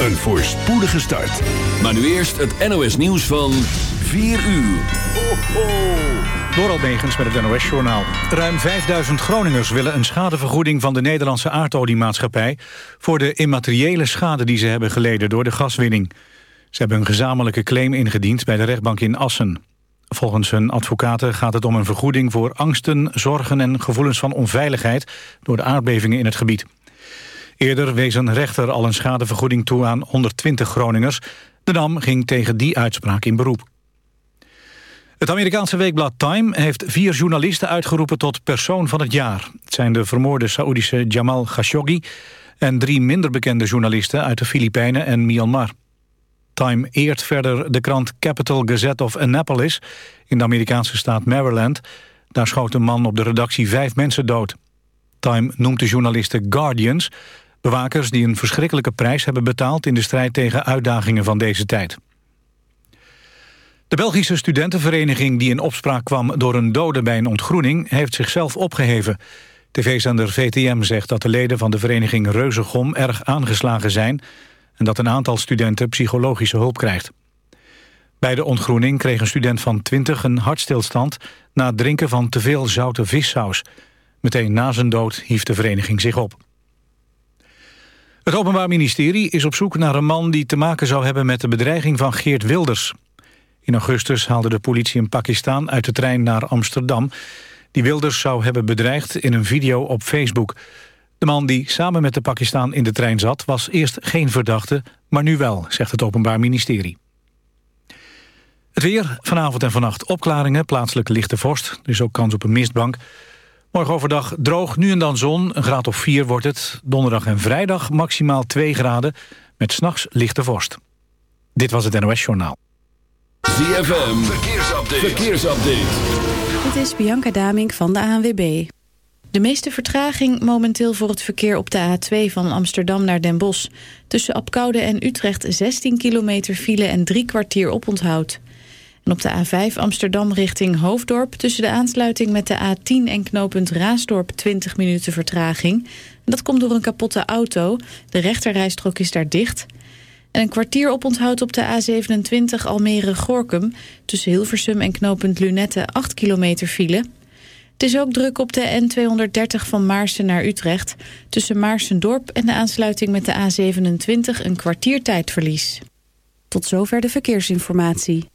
een voorspoedige start. Maar nu eerst het NOS nieuws van 4 uur. Ho, ho. Door met het NOS-journaal. Ruim 5000 Groningers willen een schadevergoeding van de Nederlandse aardoliemaatschappij... voor de immateriële schade die ze hebben geleden door de gaswinning. Ze hebben een gezamenlijke claim ingediend bij de rechtbank in Assen. Volgens hun advocaten gaat het om een vergoeding voor angsten, zorgen en gevoelens van onveiligheid door de aardbevingen in het gebied. Eerder wees een rechter al een schadevergoeding toe aan 120 Groningers. De NAM ging tegen die uitspraak in beroep. Het Amerikaanse weekblad Time heeft vier journalisten uitgeroepen tot persoon van het jaar. Het zijn de vermoorde Saoedische Jamal Khashoggi en drie minder bekende journalisten uit de Filipijnen en Myanmar. Time eert verder de krant Capital Gazette of Annapolis in de Amerikaanse staat Maryland. Daar schoot een man op de redactie vijf mensen dood. Time noemt de journalisten Guardians, bewakers die een verschrikkelijke prijs hebben betaald in de strijd tegen uitdagingen van deze tijd. De Belgische studentenvereniging die in opspraak kwam door een dode bij een ontgroening heeft zichzelf opgeheven. TV-zender VTM zegt dat de leden van de vereniging Reuzegom erg aangeslagen zijn en dat een aantal studenten psychologische hulp krijgt. Bij de ontgroening kreeg een student van 20 een hartstilstand na het drinken van te veel zoute vissaus. Meteen na zijn dood hief de vereniging zich op. Het Openbaar Ministerie is op zoek naar een man die te maken zou hebben met de bedreiging van Geert Wilders. In augustus haalde de politie in Pakistan uit de trein naar Amsterdam. Die Wilders zou hebben bedreigd in een video op Facebook. De man die samen met de Pakistan in de trein zat... was eerst geen verdachte, maar nu wel, zegt het Openbaar Ministerie. Het weer, vanavond en vannacht opklaringen, plaatselijke lichte vorst. Is ook kans op een mistbank. Morgen overdag droog, nu en dan zon, een graad of 4 wordt het. Donderdag en vrijdag maximaal 2 graden, met s'nachts lichte vorst. Dit was het NOS Journaal. ZFM, verkeersupdate. verkeersupdate. Dit is Bianca Damink van de ANWB. De meeste vertraging momenteel voor het verkeer op de A2 van Amsterdam naar Den Bosch. Tussen Apkoude en Utrecht 16 kilometer file en drie kwartier oponthoud. En op de A5 Amsterdam richting Hoofddorp... tussen de aansluiting met de A10 en knooppunt Raasdorp 20 minuten vertraging. Dat komt door een kapotte auto. De rechterrijstrook is daar dicht... En een kwartier oponthoud op de A27 Almere-Gorkum... tussen Hilversum en knooppunt Lunette 8 kilometer file. Het is ook druk op de N230 van Maarsen naar Utrecht. Tussen Maarsendorp en de aansluiting met de A27 een kwartiertijdverlies. Tot zover de verkeersinformatie.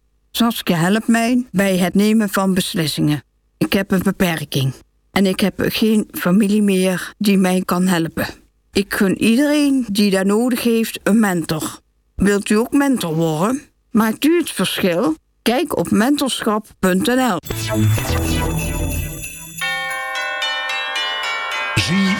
Saskia helpt mij bij het nemen van beslissingen. Ik heb een beperking en ik heb geen familie meer die mij kan helpen. Ik gun iedereen die daar nodig heeft een mentor. Wilt u ook mentor worden? Maakt u het verschil? Kijk op mentorschap.nl.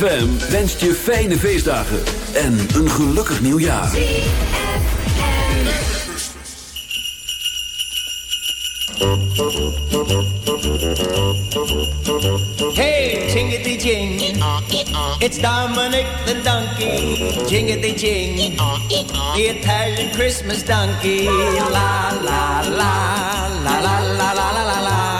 ZFM wenst je fijne feestdagen en een gelukkig nieuwjaar. Hey, jingity jing. It's Dominic the donkey. Jingity jing. The Italian Christmas donkey. La la la la la la la la la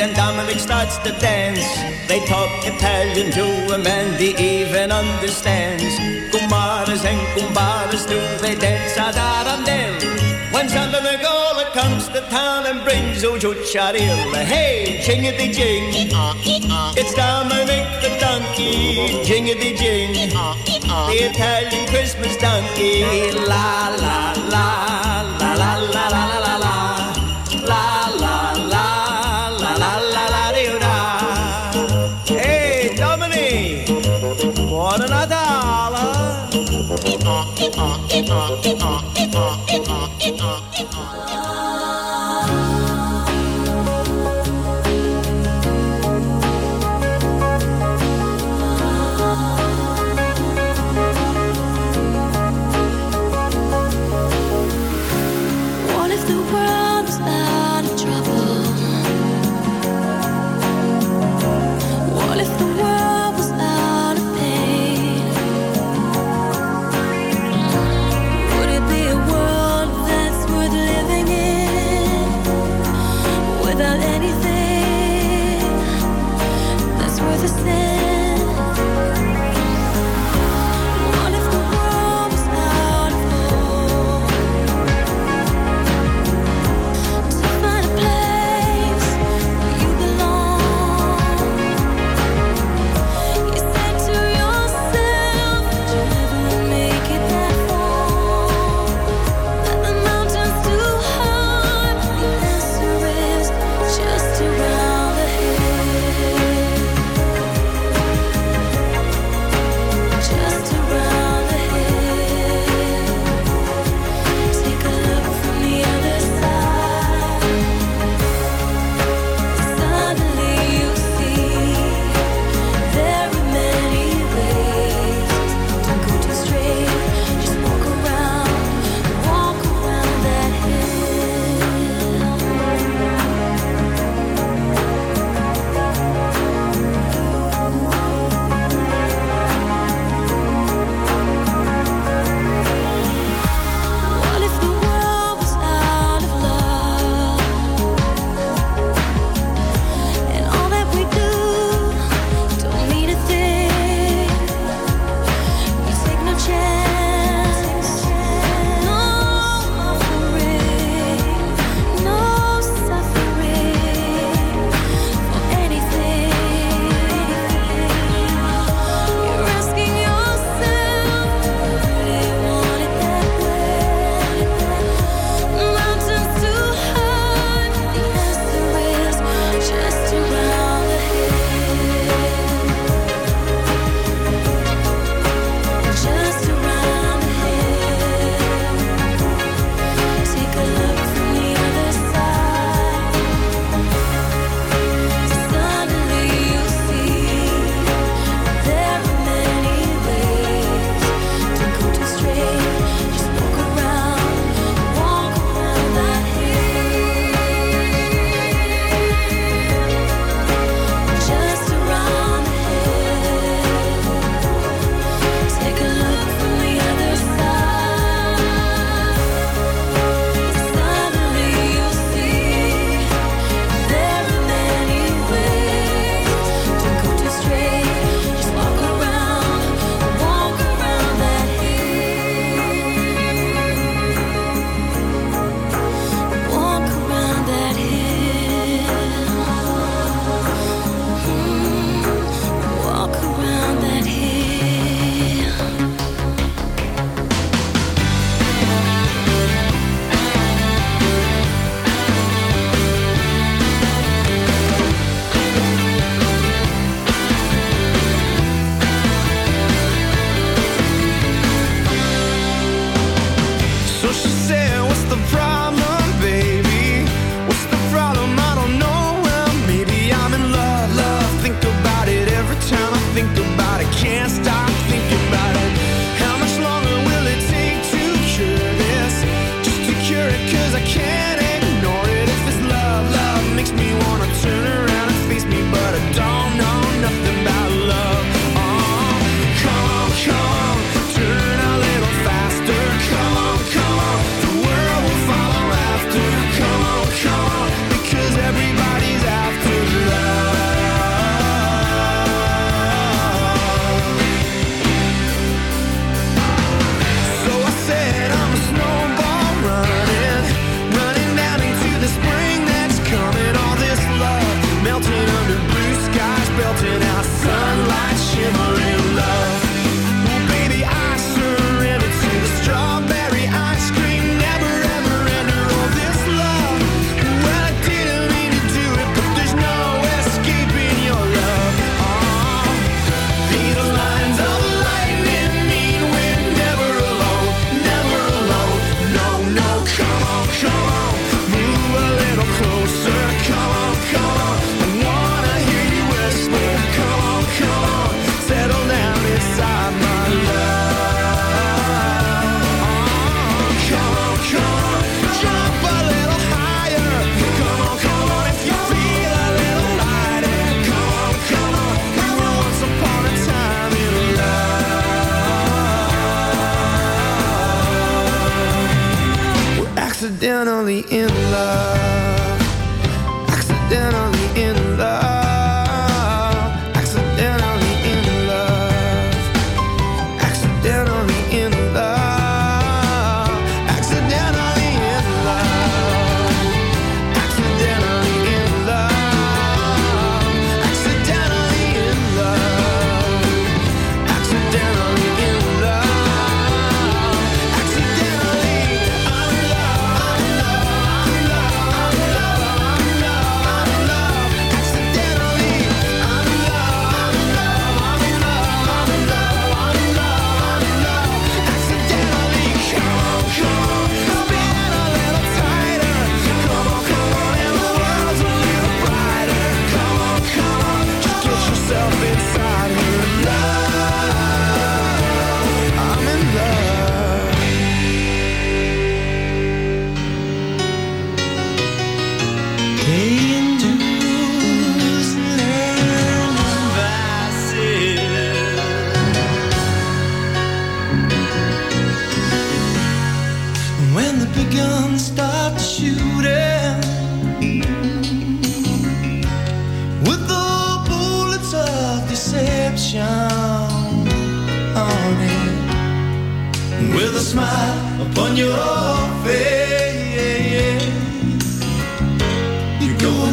and Dominic starts to dance. They talk Italian to him and he even understands. Kumaras and Kumbaras do they dance out on them. When Santa Nicola comes to town and brings Ujucharilla, hey, chingity jing. It's Dominic the donkey, jingity jing. The Italian Christmas donkey, la la la la la la la. uh.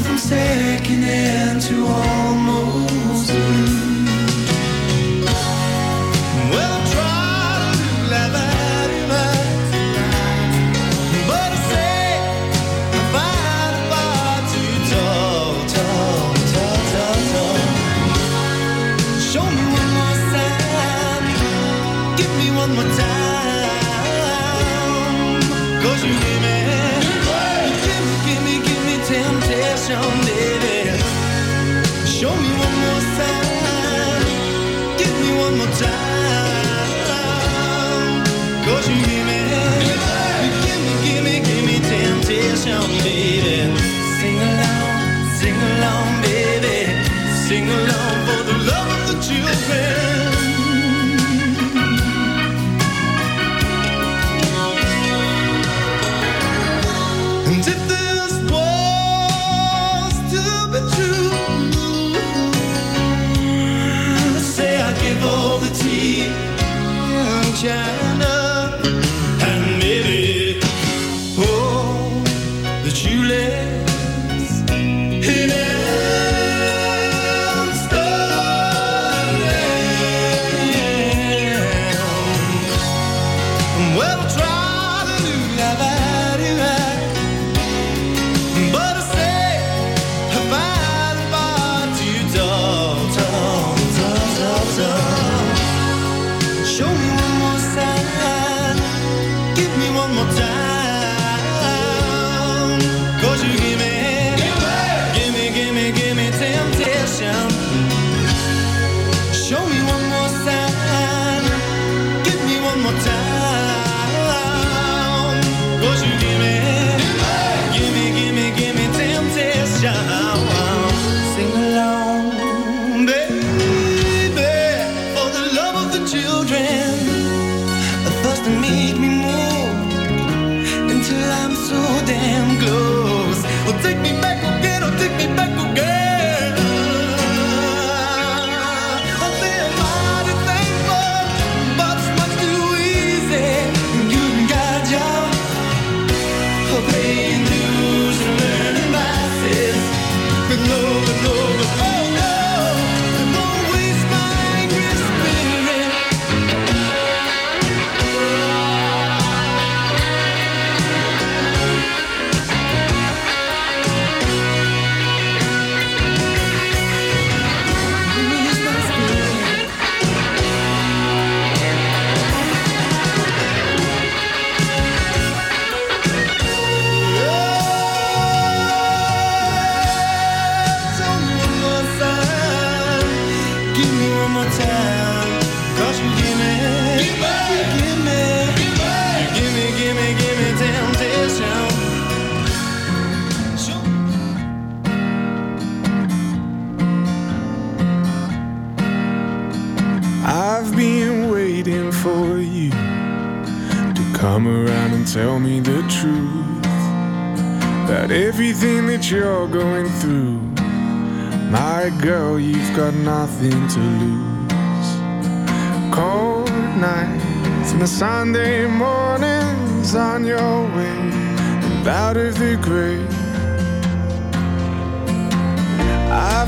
from second hand to almost. children. And if this was to be true, say I give all the tea.